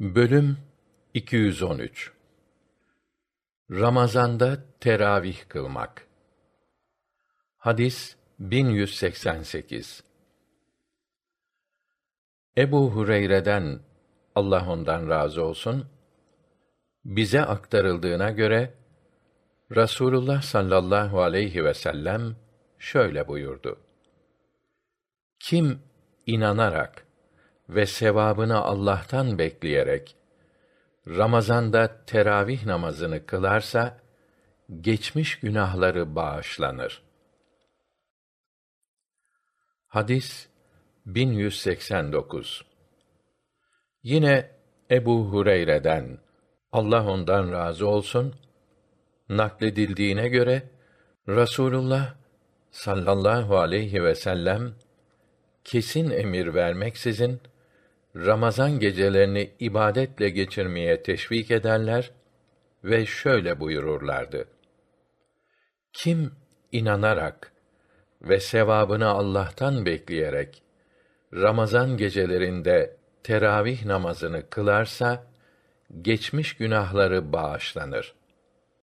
Bölüm 213 Ramazanda teravih kılmak. Hadis 1188. Ebu Hureyre'den Allah ondan razı olsun bize aktarıldığına göre Rasulullah sallallahu aleyhi ve sellem şöyle buyurdu. Kim inanarak ve sevabını Allah'tan bekleyerek Ramazanda teravih namazını kılarsa geçmiş günahları bağışlanır. Hadis 1189 Yine Ebu Hureyre'den Allah ondan razı olsun nakledildiğine göre Rasulullah sallallahu aleyhi ve sellem kesin emir vermeksizin Ramazan gecelerini ibadetle geçirmeye teşvik ederler ve şöyle buyururlardı. Kim inanarak ve sevabını Allah'tan bekleyerek Ramazan gecelerinde teravih namazını kılarsa geçmiş günahları bağışlanır.